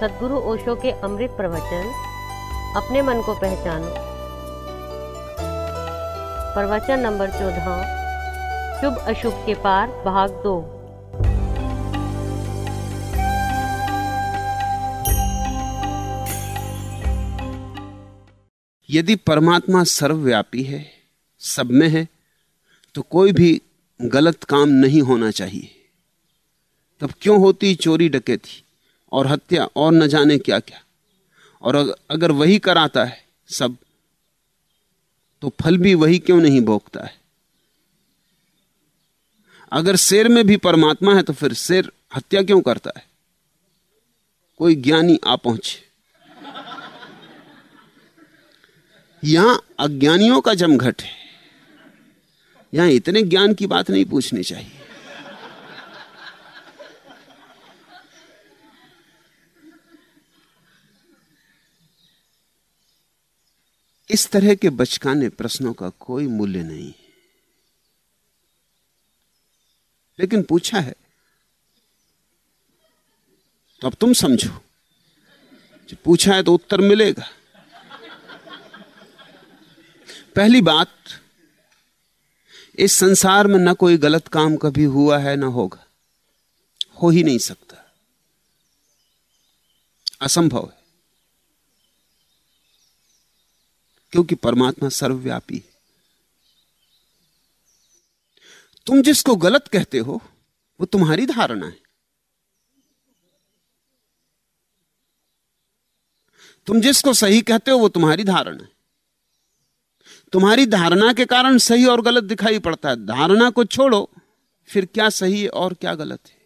सदगुरु ओशो के अमृत प्रवचन, अपने मन को पहचानो। प्रवचन नंबर चौदह, शुभ अशुभ के पार भाग दो। यदि परमात्मा सर्वव्यापी है, सब में है तो कोई भी गलत काम नहीं होना चाहिए। तब क्यों होती चोरी डकैती? और हत्या और न जाने क्या क्या। और अगर वही कराता है सब तो फल भी वही क्यों नहीं भोगता है? अगर शेर में भी परमात्मा है तो फिर शेर हत्या क्यों करता है? कोई ज्ञानी आ पहुँचे। यहाँ अज्ञानियों का जमघट है। यहाँ इतने ज्ञान की बात नहीं पूछनी चाहिए। इस तरह के बचकाने प्रश्नों का कोई मूल्य नहीं। लेकिन पूछा है तो अब तुम समझो, जो पूछा है तो उत्तर मिलेगा। पहली बात, इस संसार में ना कोई गलत काम कभी हुआ है, ना होगा। हो ही नहीं सकता। असंभव है। क्योंकि परमात्मा सर्वव्यापी है। तुम जिसको गलत कहते हो, वो तुम्हारी धारणा है। तुम जिसको सही कहते हो, वो तुम्हारी धारणा है। तुम्हारी धारणा के कारण सही और गलत दिखाई पड़ता है। धारणा को छोड़ो, फिर क्या सही है और क्या गलत है?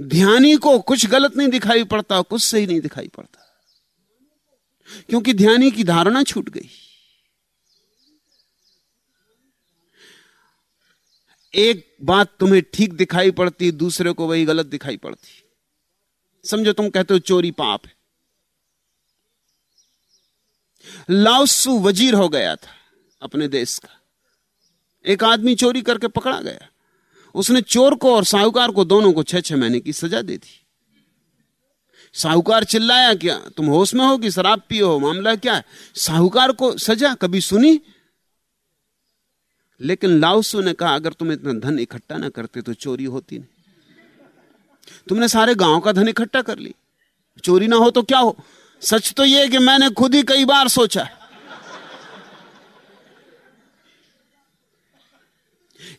ध्यानी को कुछ गलत नहीं दिखाई पड़ता, कुछ सही नहीं दिखाई पड़ता। क्योंकि ध्यानी की धारणा छूट गई। एक बात तुम्हें ठीक दिखाई पड़ती, दूसरे को वही गलत दिखाई पड़ती। समझो तुम कहते हो चोरी पाप है। लाउसु वज़ीर हो गया था अपने देश का। एक आदमी चोरी करके पकड़ा गया। उसने चोर को और साहूकार को दोनों को छह छह महीने की सजा दे दी। साहूकार चिल्लाया, क्या तुम होश में हो कि शराब पियो हो? मामला क्या है? साहूकार को सजा कभी सुनी? लेकिन लाउसू ने कहा, अगर तुम इतना धन इकट्ठा ना करते तो चोरी होती नहीं। तुमने सारे गाँव का धन इकट्ठा कर ली चोरी ना हो तो क्या हो? सच तो यह कि मैंने खुद ही कई बार सोचा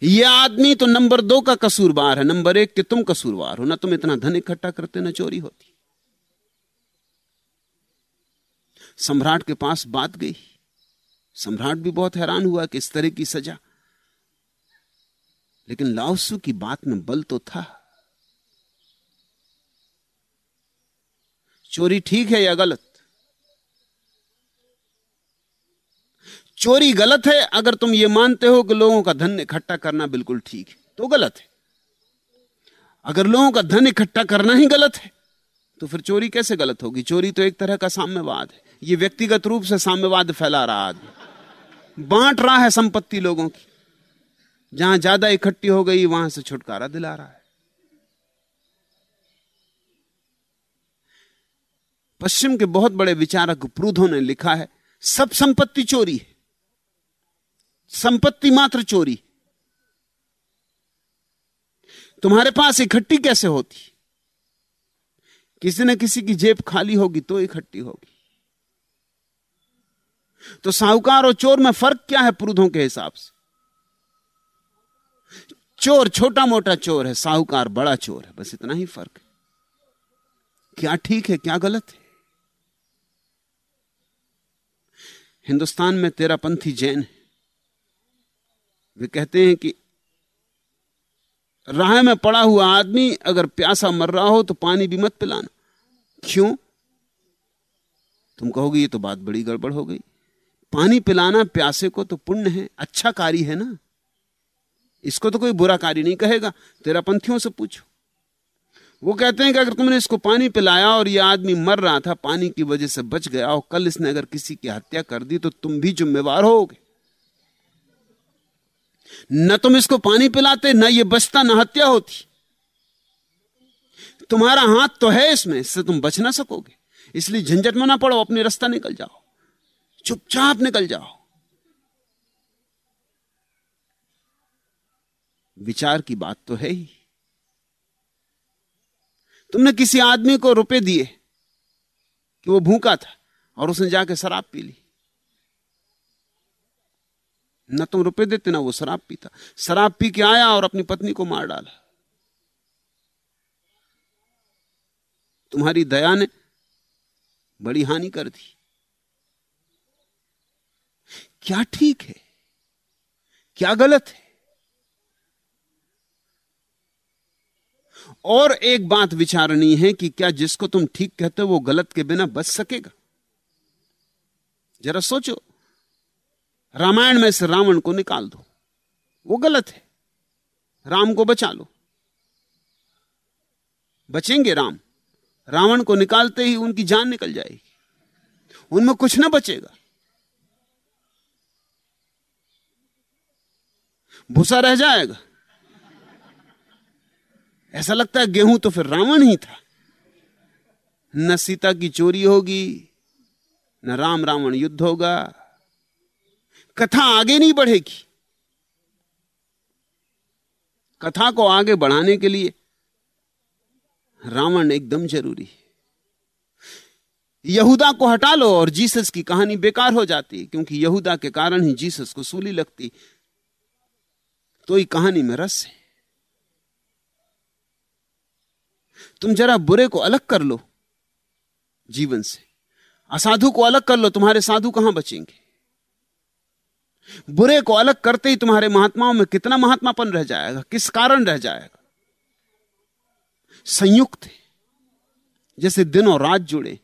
यह आदमी तो नंबर दो का कसूरवार है। नंबर एक कि तुम कसूरवार हो। ना तुम इतना धन इकट्ठा करते, ना चोरी होती। सम्राट के पास बात गई। सम्राट भी बहुत हैरान हुआ कि इस तरह की सजा। लेकिन लाओसू की बात में बल तो था। चोरी ठीक है या गलत? चोरी गलत है, अगर तुम ये मानते हो कि लोगों का धन इकट्ठा करना बिल्कुल ठीक है तो गलत है। अगर लोगों का धन इकट्ठा करना ही गलत है तो फिर चोरी कैसे गलत होगी? चोरी तो एक तरह का साम्यवाद है। ये व्यक्तिगत रूप से साम्यवाद फैला रहा आदमी। बांट रहा है संपत्ति लोगों की। जहाँ ज़्यादा इकट्ठी हो गई, वहाँ से छुटकारा दिला रहा है। पश्चिम के बहुत बड़े विचारक प्रूधों ने लिखा है, सब संपत्ति चोरी है। संपत्ति मात्र चोरी तुम्हारे पास इकट्ठी कैसे होती? किसी न किसी की जेब खाली होगी तो इकट्ठी होगी। तो साहूकार और चोर में फ़र्क क्या है पुरुधों के हिसाब से? चोर छोटा मोटा चोर है, साहूकार बड़ा चोर है, बस इतना ही फ़र्क है। क्या ठीक है, क्या गलत है? हिंदुस्तान में तेरा पंथी जैन है। वे कहते हैं कि राह में पड़ा हुआ आदमी अगर प्यासा मर रहा हो तो पानी भी मत पिलाना। क्यों? तुम कहोगे ये तो बात बड़ी गड़बड़ हो गई। पानी पिलाना प्यासे को तो पुण्य है अच्छा कार्य है ना? इसको तो कोई बुरा कार्य नहीं कहेगा, तेरा पंथियों से पूछो। वो कहते हैं कि अगर तुमने इसको पानी पिलाया और यह आदमी मर रहा था, पानी की वजह से बच गया और कल इसने अगर किसी की हत्या कर दी तो तुम भी जिम्मेवार होगे। न तुम इसको पानी पिलाते, न ये बचता, न हत्या होती। तुम्हारा हाथ तो है इसमें, इससे तुम बच ना सकोगे। इसलिए झंझट में ना पड़ो, अपने रास्ता निकल जाओ। चुपचाप निकल जाओ। विचार की बात तो है ही। तुमने किसी आदमी को रुपए दिए कि वो भूखा था और उसने जाके शराब पी ली? न तुम रुपए देते, ना वो शराब पीता। शराब पी के आया और अपनी पत्नी को मार डाला। तुम्हारी दया ने बड़ी हानि कर दी। क्या ठीक है? क्या गलत है? और एक बात विचारनी है कि क्या जिसको तुम ठीक कहते हो, वो गलत के बिना बच सकेगा? जरा सोचो। रामायण में से रावण को निकाल दो। वो गलत है। राम को बचा लो। बचेंगे राम। रावण को निकालते ही उनकी जान निकल जाएगी। उनमें कुछ ना बचेगा। भूसा रह जाएगा। ऐसा लगता है गेहूँ तो फिर रावण ही था। न सीता की चोरी होगी, न राम रावण युद्ध होगा। कथा आगे नहीं बढ़ेगी। कथा को आगे बढ़ाने के लिए रावण एकदम ज़रूरी है। यहूदा को हटा लो और जीसस की कहानी बेकार हो जाती क्योंकि यहूदा के कारण ही जीसस को सूली लगती। तो ही कहानी में रस है। तुम जरा बुरे को अलग कर लो जीवन से। असाधु को अलग कर लो, तुम्हारे साधु कहाँ बचेंगे? बुरे को अलग करते ही तुम्हारे महात्माओं में कितना महात्मापन रह जाएगा, किस कारण रह जाएगा? संयुक्त है, जैसे दिन और रात जुड़े।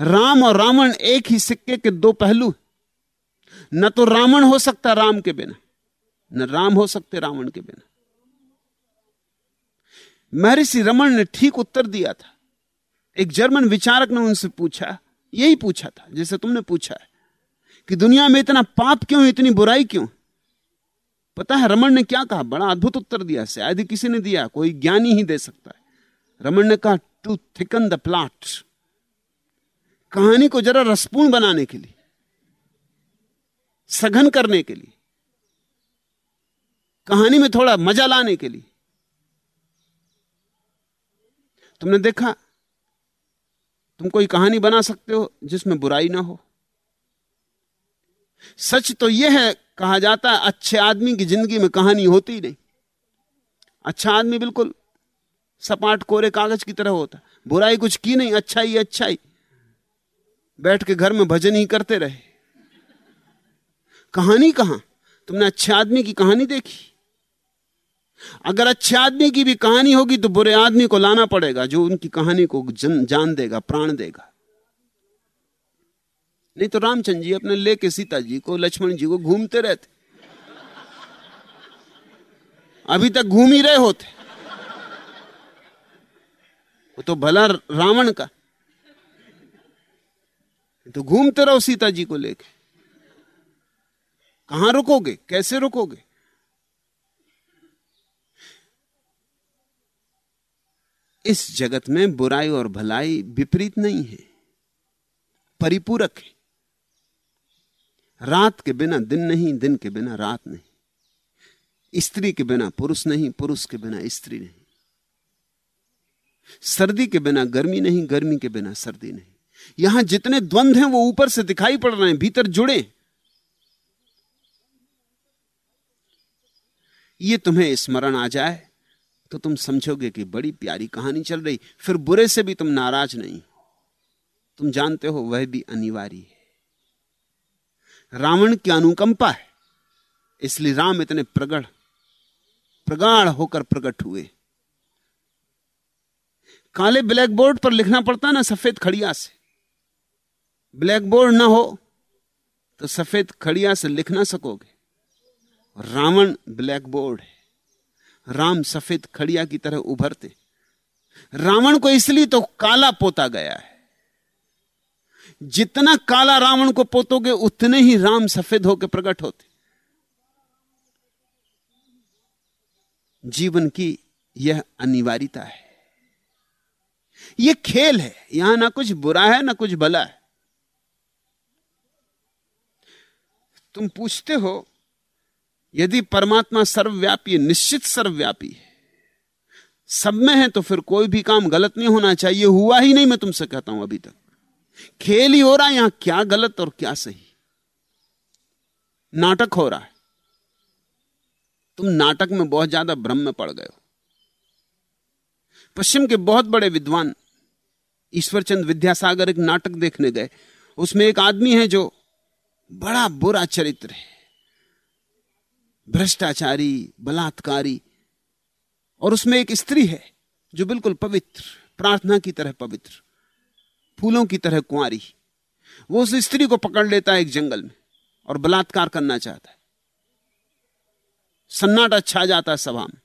राम और रावण एक ही सिक्के के दो पहलू न तो रावण हो सकता राम के बिना न राम हो सकते रावण के बिना। महर्षि रमन ने ठीक उत्तर दिया था। एक जर्मन विचारक ने उनसे पूछा, यही पूछा था, जैसे तुमने पूछा है, कि दुनिया में इतना पाप क्यों, इतनी बुराई क्यों? पता है रमन ने क्या कहा? बड़ा अद्भुत उत्तर दिया, शायद ही किसी ने दिया, कोई ज्ञानी ही दे सकता है। रमन ने कहा टू थिकन द प्लाट कहानी को जरा रसपूर्ण बनाने के लिए, सघन करने के लिए। कहानी में थोड़ा मज़ा लाने के लिए। तुमने देखा? तुम कोई कहानी बना सकते हो जिसमें बुराई ना हो। सच तो यह है, कहा जाता है, अच्छे आदमी की ज़िंदगी में कहानी होती ही नहीं। अच्छा आदमी बिल्कुल सपाट कोरे कागज़ की तरह होता बुराई कुछ की नहीं अच्छा ही अच्छा ही बैठ के घर में भजन ही करते रहे। कहानी कहाँ? तुमने अच्छे आदमी की कहानी देखी? अगर अच्छे आदमी की भी कहानी होगी तो बुरे आदमी को लाना पड़ेगा जो उनकी कहानी को जन, जान देगा प्राण देगा। नहीं तो रामचंद्र जी अपने लेके सीता जी को लक्ष्मण जी को घूमते रहते। अभी तक घूम ही रहे होते। वो तो भला रावण का। तो घूमते रहो सीता जी को लेके। कहाँ रुकोगे? कैसे रुकोगे? इस जगत में बुराई और भलाई विपरीत नहीं है। परिपूरक है। रात के बिना दिन नहीं, दिन के बिना रात नहीं। स्त्री के बिना पुरुष नहीं, पुरुष के बिना स्त्री नहीं। सर्दी के बिना गर्मी नहीं, गर्मी के बिना सर्दी नहीं। यहाँ जितने द्वंद्व हैं, वो ऊपर से दिखाई पड़ रहे हैं, भीतर जुड़े। ये तुम्हें स्मरण आ जाए तो तुम समझोगे कि बड़ी प्यारी कहानी चल रही, फिर बुरे से भी तुम नाराज़ नहीं तुम जानते हो वह भी अनिवार्य है। रावण की अनुकंपा है, इसलिए राम इतने प्रगढ़, प्रगाढ़ होकर प्रकट हुए। काले ब्लैक बोर्ड पर लिखना पड़ता ना सफ़ेद खड़िया से। ब्लैक बोर्ड ना हो तो सफ़ेद खड़िया से लिख ना सकोगे। रावण ब्लैक बोर्ड है। राम सफ़ेद खड़िया की तरह उभरते। रावण को इसलिए तो काला पोता गया है। जितना काला रावण को पोतोगे, उतने ही राम सफ़ेद होकर प्रकट होते। जीवन की यह अनिवार्यता है। यह खेल है। यहाँ ना कुछ बुरा है, ना कुछ भला है। तुम पूछते हो यदि परमात्मा सर्वव्यापी है, निश्चित सर्वव्यापी है। सब में है तो फिर कोई भी काम गलत नहीं होना चाहिए, हुआ ही नहीं मैं तुमसे कहता हूँ अभी तक। खेल ही हो रहा है, यहाँ क्या गलत और क्या सही? नाटक हो रहा है। तुम नाटक में बहुत ज़्यादा भ्रम में पड़ गए हो। पश्चिम के बहुत बड़े विद्वान ईश्वरचंद विद्यासागर एक नाटक देखने गए। उसमें एक आदमी है जो बड़ा बुरा चरित्र है। भ्रष्टाचारी, बलात्कारी, और उसमें एक स्त्री है, जो बिल्कुल पवित्र, प्रार्थना की तरह पवित्र, फूलों की तरह कुंवारी। वो उस स्त्री को पकड़ लेता है एक जंगल में, और बलात्कार करना चाहता है। सन्नाटा छा जाता है सभा में,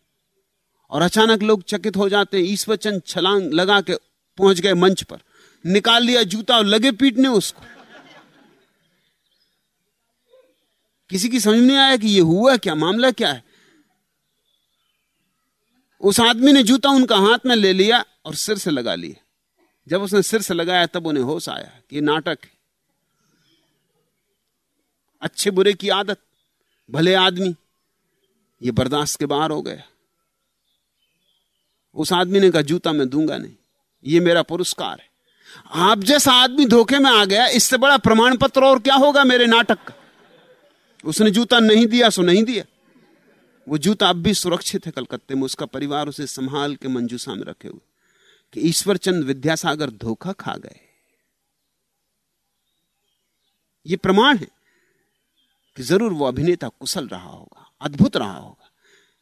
और अचानक लोग चकित हो जाते हैं, ईश्वरचंद छलांग लगा के पहुँच गए मंच पर। निकाल लिया जूता और लगे पीटने उसको। किसी की समझ नहीं आया कि यह हुआ क्या, मामला क्या है? उस आदमी ने जूता उनका हाथ में ले लिया और सिर से लगा लिया जब उसने सिर से लगाया तब उन्हें होश आया कि यह नाटक है। अच्छे बुरे की आदत, भले आदमी ये बर्दाश्त के बाहर हो गया। उस आदमी ने कहा, जूता मैं दूँगा नहीं, ये मेरा पुरस्कार है। आप जैसा आदमी धोखे में आ गया, इससे बड़ा प्रमाण पत्र और क्या होगा मेरे नाटक का? उसने जूता नहीं दिया, सो नहीं दिया। वो जूता अब भी सुरक्षित है कलकत्ते में, उसका परिवार उसे संभाल के मंजूसा में रखे हुए। कि ईश्वरचंद विद्यासागर धोखा खा गए। ये प्रमाण है कि ज़रूर वो अभिनेता कुशल रहा होगा, अद्भुत रहा होगा।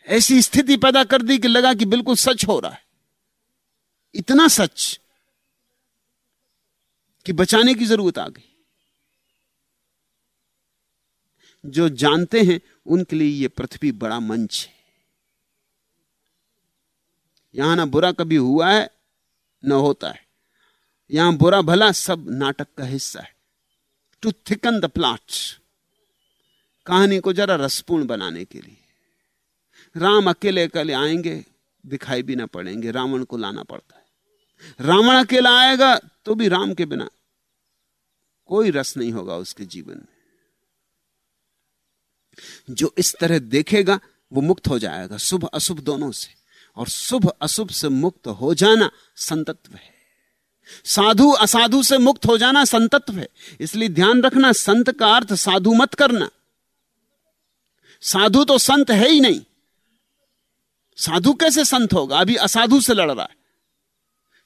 ऐसी स्थिति पैदा कर दी कि लगा कि बिल्कुल सच हो रहा है। इतना सच कि बचाने की ज़रूरत आ गई। जो जानते हैं, उनके लिए यह पृथ्वी बड़ा मंच है। यहाँ ना बुरा कभी हुआ है, न होता है। यहाँ बुरा भला सब नाटक का हिस्सा है। टू थिकन द प्लॉट कहानी को जरा रसपूर्ण बनाने के लिए। राम अकेले अकेले आएँगे, दिखाई भी ना पड़ेंगे, रावण को लाना पड़ता है। रावण अकेला आएगा तो भी राम के बिना कोई रस नहीं होगा उसके जीवन में। जो इस तरह देखेगा, वो मुक्त हो जाएगा, शुभ अशुभ दोनों से। और शुभ अशुभ से मुक्त हो जाना संतत्व है। साधु असाधु से मुक्त हो जाना संतत्व है। इसलिए ध्यान रखना, संत का अर्थ साधु मत करना। साधु तो संत है ही नहीं। साधु कैसे संत होगा? अभी असाधु से लड़ रहा है।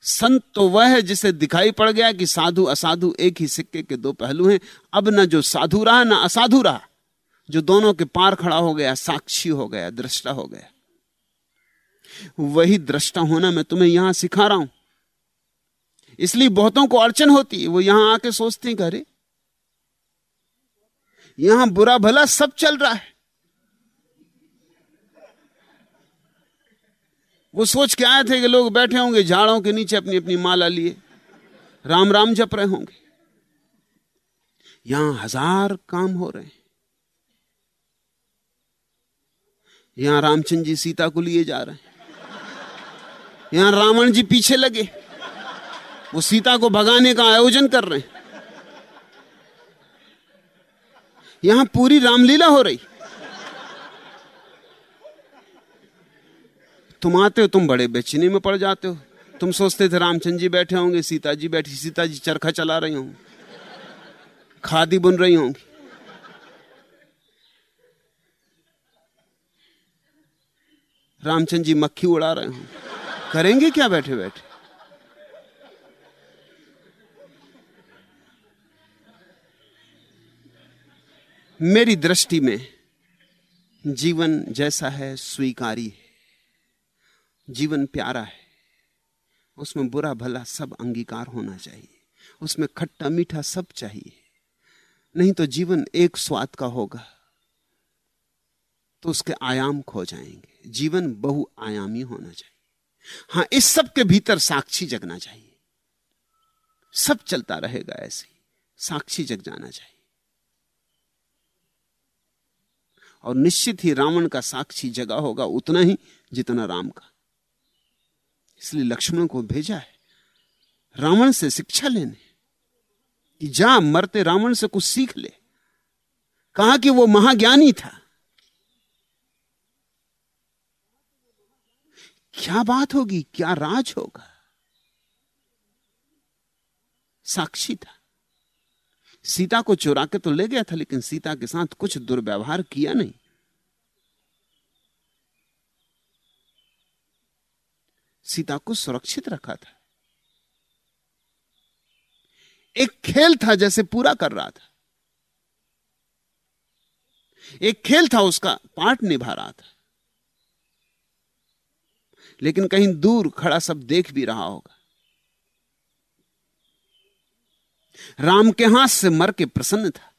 संत तो वह है जिसे दिखाई पड़ गया कि साधु असाधु एक ही सिक्के के दो पहलू हैं। अब ना जो साधु रहा, ना असाधु रहा। जो दोनों के पार खड़ा हो गया, साक्षी हो गया, दृष्टा हो गया। वही दृष्टा होना मैं तुम्हें यहाँ सिखा रहा हूँ। इसलिए बहुतों को अड़चन होती है, वो यहाँ आके सोचते हैं अरे, यहाँ बुरा भला सब चल रहा है। वो सोच के आए थे कि लोग बैठे होंगे, झाड़ों के नीचे अपनी अपनी माला लिए, राम राम जप रहे होंगे। यहाँ हज़ार काम हो रहे हैं। यहाँ रामचंद्र जी सीता को लिए जा रहे हैं। यहाँ रावण जी पीछे लगे। वो सीता को भगाने का आयोजन कर रहे हैं। यहाँ पूरी रामलीला हो रही। तुम आते हो, तुम बड़े बेचने में पड़ जाते हो। तुम सोचते थे रामचंद्र जी बैठे होंगे, सीता जी बैठी, सीता जी चरखा चला रही होंगी। खादी बुन रही होंगी। रामचंद्र जी मक्खी उड़ा रहे होंगे करेंगे क्या बैठे बैठे? मेरी दृष्टि में जीवन जैसा है, स्वीकारी है। जीवन प्यारा है। उसमें बुरा भला सब अंगीकार होना चाहिए। उसमें खट्टा मीठा सब चाहिए। नहीं तो जीवन एक स्वाद का होगा। तो उसके आयाम खो जाएँगे। जीवन बहुआयामी होना चाहिए। हाँ, इस सब के भीतर साक्षी जगना चाहिए। सब चलता रहेगा ऐसे साक्षी जग जाना चाहिए। और निश्चित ही रावण का साक्षी जगा होगा उतना ही जितना राम का। इसलिए लक्ष्मण को भेजा है। रावण से शिक्षा लेने। कि जा, मरते रावण से कुछ सीख ले। कहा कि वो महाज्ञानी था। क्या बात होगी? क्या राज होगा? साक्षी था। सीता को चुरा के तो ले गया था, लेकिन सीता के साथ कुछ दुर्व्यवहार किया नहीं। सीता को सुरक्षित रखा था। एक खेल था जैसे पूरा कर रहा था। एक खेल था, उसका पार्ट निभा रहा था। लेकिन कहीं दूर खड़ा सब देख भी रहा होगा। राम के हाथ से मर के प्रसन्न था,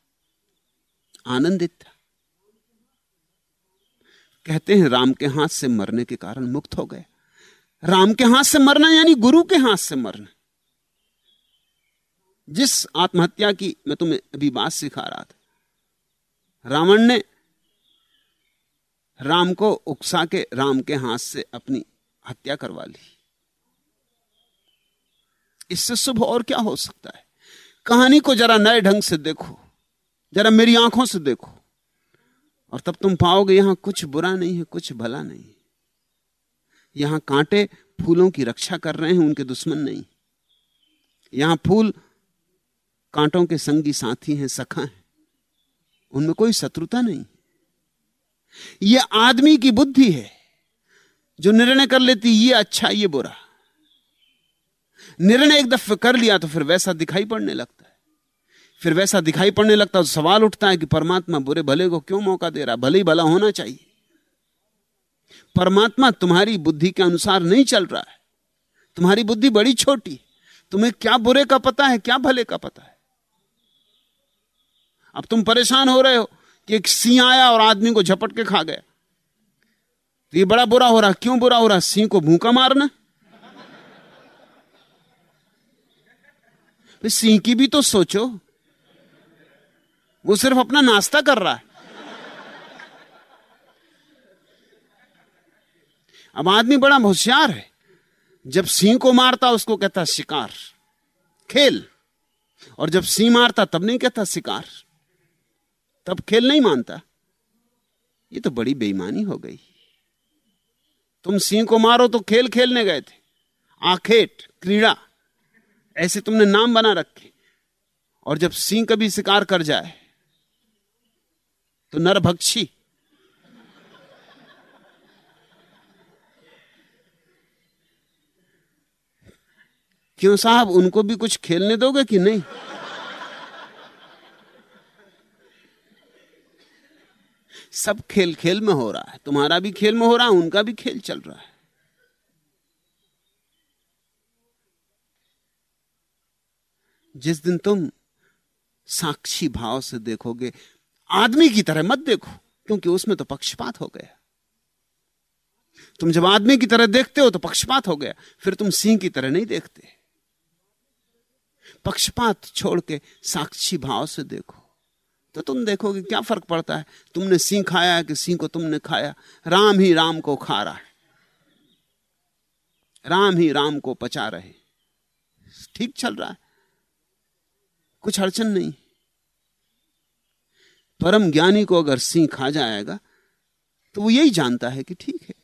आनंदित था। कहते हैं, राम के हाथ से मरने के कारण मुक्त हो गए राम के हाथ से मरना यानी गुरु के हाथ से मरना। जिस आत्महत्या की मैं तुम्हें अभी बात सिखा रहा था, रावण ने राम को उकसा के राम के हाथ से अपनी हत्या करवा ली। इससे शुभ और क्या हो सकता है? कहानी को जरा नए ढंग से देखो, जरा मेरी आँखों से देखो, और तब तुम पाओगे यहाँ कुछ बुरा नहीं है, कुछ भला नहीं है। यहाँ कांटे फूलों की रक्षा कर रहे हैं, उनके दुश्मन नहीं। यहाँ फूल कांटों के संगी साथी हैं, सखा हैं। उनमें कोई शत्रुता नहीं। यह आदमी की बुद्धि है। जो निर्णय कर लेती, ये अच्छा ये बुरा। निर्णय एक दफे कर लिया तो फिर वैसा दिखाई पड़ने लगता है। फिर वैसा दिखाई पड़ने लगता है तो सवाल उठता है कि परमात्मा बुरे भले को क्यों मौका दे रहा, भले ही भला होना चाहिए। परमात्मा तुम्हारी बुद्धि के अनुसार नहीं चल रहा है। तुम्हारी बुद्धि बड़ी छोटी तुम्हें क्या बुरे का पता है, क्या भले का पता है? अब तुम परेशान हो रहे हो कि एक सिंह आया और आदमी को झपट के खा गया। तो ये बड़ा बुरा हो रहा क्यों बुरा हो रहा सिंह को भूखा मारना? सिंह की भी तो सोचो। वो सिर्फ़ अपना नाश्ता कर रहा है। अब आदमी बड़ा होशियार है। जब सिंह को मारता, उसको कहता शिकार। खेल। और जब सिंह मारता, तब नहीं कहता शिकार। तब खेल नहीं मानता। ये तो बड़ी बेईमानी हो गई। तुम सिंह को मारो तो खेल खेलने गए थे। आखेट क्रीड़ा, ऐसे तुमने नाम बना रखे। और जब सिंह कभी शिकार कर जाए तो नरभक्षी। क्यों साहब, उनको भी कुछ खेलने दोगे कि नहीं? सब खेल खेल में हो रहा है। तुम्हारा भी खेल में हो रहा है, उनका भी खेल चल रहा है। जिस दिन तुम साक्षी भाव से देखोगे, आदमी की तरह मत देखो, क्योंकि उसमें तो पक्षपात हो गया। तुम जब आदमी की तरह देखते हो तो पक्षपात हो गया, फिर तुम सिंह की तरह नहीं देखते। पक्षपात छोड़ के साक्षी भाव से देखो। तो तुम देखोगे क्या फ़र्क पड़ता है? तुमने सिंह खाया कि सिंह को तुमने खाया? राम ही राम को खा रहा है। राम ही राम को पचा रहे। ठीक चल रहा है। कुछ अड़चन नहीं। परम ज्ञानी को अगर सिंह खा जाएगा तो वो यही जानता है कि ठीक है।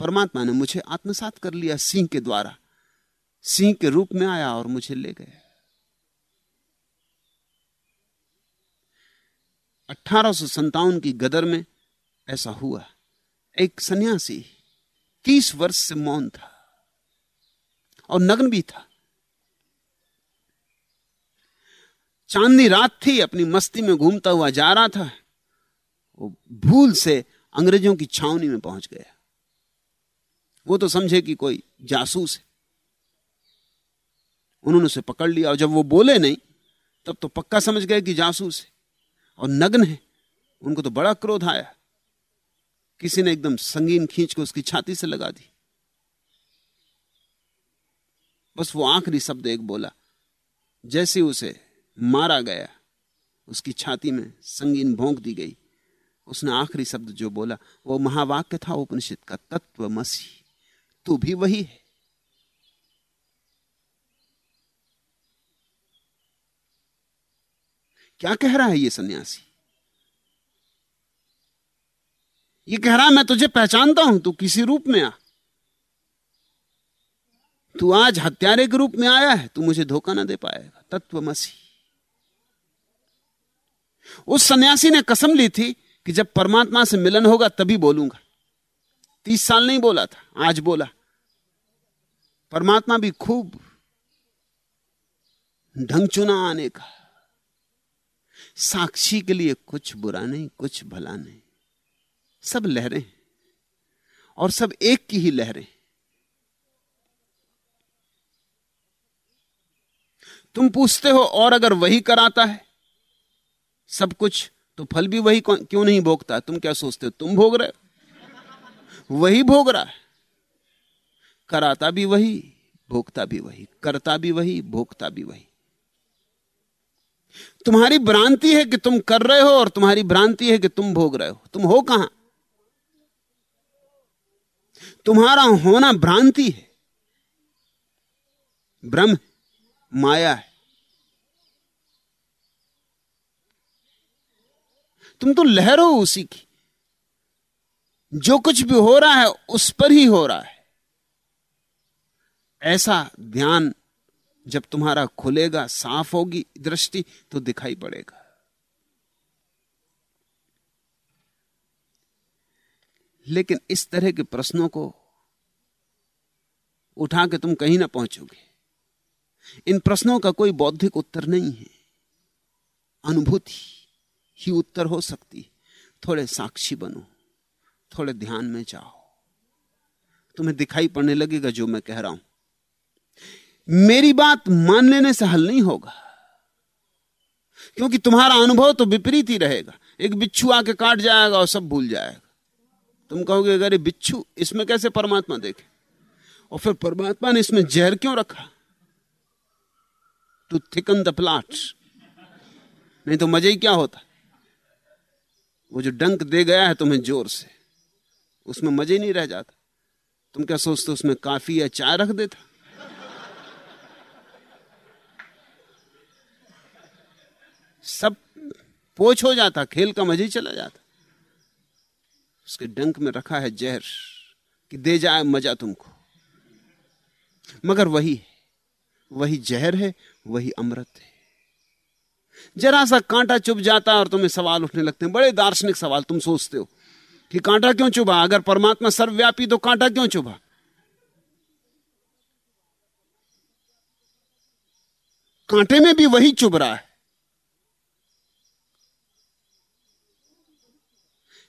परमात्मा ने मुझे आत्मसात कर लिया सिंह के द्वारा। सिंह के रूप में आया और मुझे ले गया। अठारह की गदर में ऐसा हुआ। एक सन्यासी तीस वर्ष से मौन था और नग्न भी था। चांदनी रात थी, अपनी मस्ती में घूमता हुआ जा रहा था। वो भूल से अंग्रेज़ों की छावनी में पहुँच गया। वो तो समझे कि कोई जासूस है। उन्होंने उसे पकड़ लिया और जब वो बोले नहीं, तब तो पक्का समझ गए कि जासूस है। और नग्न है। उनको तो बड़ा क्रोध आया। किसी ने एकदम संगीन खींच को उसकी छाती से लगा दी। बस वो आखिरी शब्द एक बोला, जैसे उसे मारा गया, उसकी छाती में संगीन भोंक दी गई। उसने आखिरी शब्द जो बोला, वो महावाक्य था उपनिषद का, तत्व मसी तू भी वही है। क्या कह रहा है ये सन्यासी? ये कह रहा है, मैं तुझे पहचानता हूँ, तू किसी रूप में आ। तू आज हत्यारे के रूप में आया है, तू मुझे धोखा ना दे पाएगा। तत्वमसी उस सन्यासी ने कसम ली थी कि जब परमात्मा से मिलन होगा, तभी बोलूँगा। तीस साल नहीं बोला था, आज बोला। परमात्मा भी खूब ढंग चुना आने का। साक्षी के लिए कुछ बुरा नहीं, कुछ भला नहीं। सब लहरें और सब एक की ही लहरें तुम पूछते हो, और अगर वही कराता है, सब कुछ तो फल भी वही क्यों नहीं भोगता? तुम क्या सोचते हो, तुम भोग रहे हो? वही भोग रहा है। कराता भी वही, भोगता भी वही, करता भी वही, भोगता भी वही। तुम्हारी भ्रांति है कि तुम कर रहे हो और तुम्हारी भ्रांति है कि तुम भोग रहे हो। तुम हो कहाँ? तुम्हारा होना भ्रांति है। ब्रह्म माया है। तुम तो लहर हो उसी की। जो कुछ भी हो रहा है, उस पर ही हो रहा है। ऐसा ध्यान जब तुम्हारा खुलेगा, साफ़ होगी दृष्टि तो दिखाई पड़ेगा। लेकिन इस तरह के प्रश्नों को उठा के तुम कहीं ना पहुंचोगे। इन प्रश्नों का कोई बौद्धिक उत्तर नहीं है। अनुभूति ही उत्तर हो सकती थोड़े साक्षी बनो, थोड़े ध्यान में जाओ। तुम्हें दिखाई पड़ने लगेगा जो मैं कह रहा हूँ। मेरी बात मान लेने से हल नहीं होगा। क्योंकि तुम्हारा अनुभव तो विपरीत ही रहेगा। एक बिच्छू आके काट जाएगा और सब भूल जाएगा। तुम कहोगे, अगर ये बिच्छू इसमें कैसे परमात्मा देखे? और फिर परमात्मा ने इसमें जहर क्यों रखा? टू थिकन द प्लाट नहीं तो मज़ा ही क्या होता? वो जो डंक दे गया है तुम्हें ज़ोर से, उसमें मज़े नहीं रह जाता। तुम क्या सोचते उसमें काफ़ी या चाय रख देता? सब पोछ हो जाता, खेल का मज़ा चला जाता। उसके डंक में रखा है जहर कि दे जाए मज़ा तुमको। मगर वही है, वही जहर है, वही अमृत है। जरा सा कांटा चुभ जाता है और तुम्हें सवाल उठने लगते हैं। बड़े दार्शनिक सवाल तुम सोचते हो कि कांटा क्यों चुभा? अगर परमात्मा सर्वव्यापी तो कांटा क्यों चुभा? कांटे में भी वही चुभ रहा है।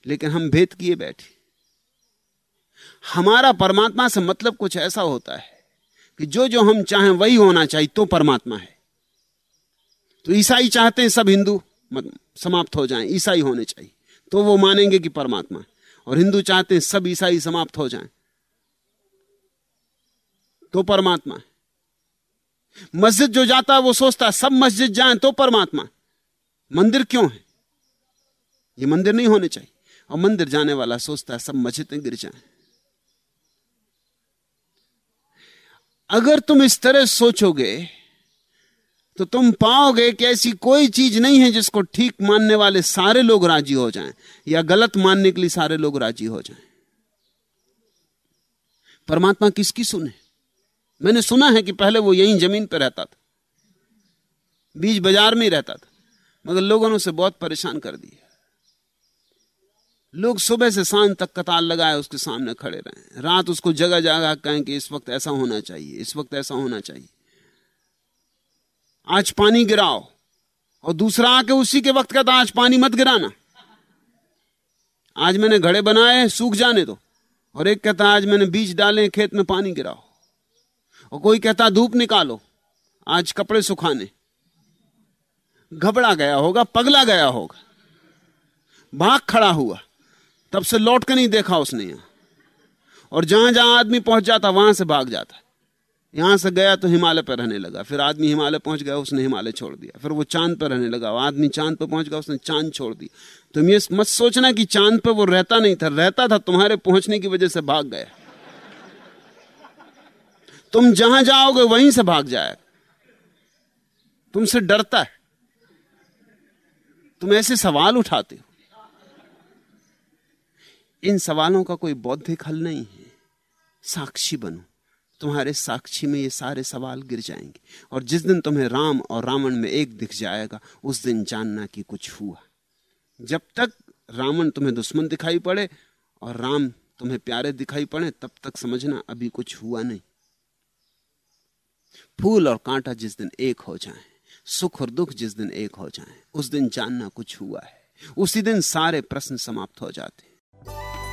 लेकिन हम भेद किए बैठे। हमारा परमात्मा से मतलब कुछ ऐसा होता है कि जो जो हम चाहें वही होना चाहिए तो परमात्मा है। तो ईसाई चाहते हैं सब हिंदू समाप्त हो जाएँ, ईसाई होने चाहिए। तो वो मानेंगे कि परमात्मा और हिंदू चाहते हैं सब ईसाई समाप्त हो जाएँ तो परमात्मा है। मस्जिद जो जाता है, वो सोचता है, सब मस्जिद जाएँ तो परमात्मा मंदिर क्यों है? ये मंदिर नहीं होने चाहिए। और मंदिर जाने वाला सोचता है, सब मस्जिदें गिर जाए। अगर तुम इस तरह सोचोगे तो तुम पाओगे कि ऐसी कोई चीज़ नहीं है जिसको ठीक मानने वाले सारे लोग राज़ी हो जाएँ, या गलत मानने के लिए सारे लोग राज़ी हो जाएँ। परमात्मा किसकी सुने? मैंने सुना है कि पहले वो यहीं ज़मीन पर रहता था, बीज बाज़ार में ही रहता था, मगर लोगों ने उसे बहुत परेशान कर दिया। लोग सुबह से शाम तक कतार लगाए उसके सामने खड़े रहे। रात उसको जगह जगह कहें कि इस वक्त ऐसा होना चाहिए, इस वक्त ऐसा होना चाहिए। आज पानी गिराओ और दूसरा आके उसी के वक्त कहता, आज पानी मत गिराना। आज मैंने घड़े बनाए, सूख जाने दो। और एक कहता, आज मैंने बीज डाले, खेत में पानी गिराओ। और कोई कहता, धूप निकालो, आज कपड़े सुखाने। घबरा गया होगा, पगला गया होगा। भाग खड़ा हुआ। तब से लौट कर नहीं देखा उसने। यहाँ और जहाँ जहाँ आदमी पहुँच जाता, वहाँ से भाग जाता। यहाँ से गया तो हिमालय पर रहने लगा। फिर आदमी हिमालय पहुँच गया, उसने हिमालय छोड़ दिया। फिर वो चाँद पर रहने लगा। आदमी चाँद पर पहुँच गया, उसने चाँद छोड़ दिया। तुम ये मत सोचना कि चाँद पर वो रहता नहीं था। रहता था, तुम्हारे पहुँचने की वजह से भाग गया। तुम जहाँ जाओगे, वहीं से भाग जाए। तुमसे डरता है। तुम ऐसे सवाल उठाते हो। इन सवालों का कोई बौद्धिक हल नहीं है। साक्षी बनो। तुम्हारे साक्षी में ये सारे सवाल गिर जाएँगे। और जिस दिन तुम्हें राम और रावण में एक दिख जाएगा, उस दिन जानना कि कुछ हुआ। जब तक रावण तुम्हें दुश्मन दिखाई पड़े और राम तुम्हें प्यारे दिखाई पड़े, तब तक समझना अभी कुछ हुआ नहीं। फूल और कांटा जिस दिन एक हो जाए, सुख और दुख जिस दिन एक हो जाए, उस दिन जानना कुछ हुआ है। उसी दिन सारे प्रश्न समाप्त हो जाते Bye.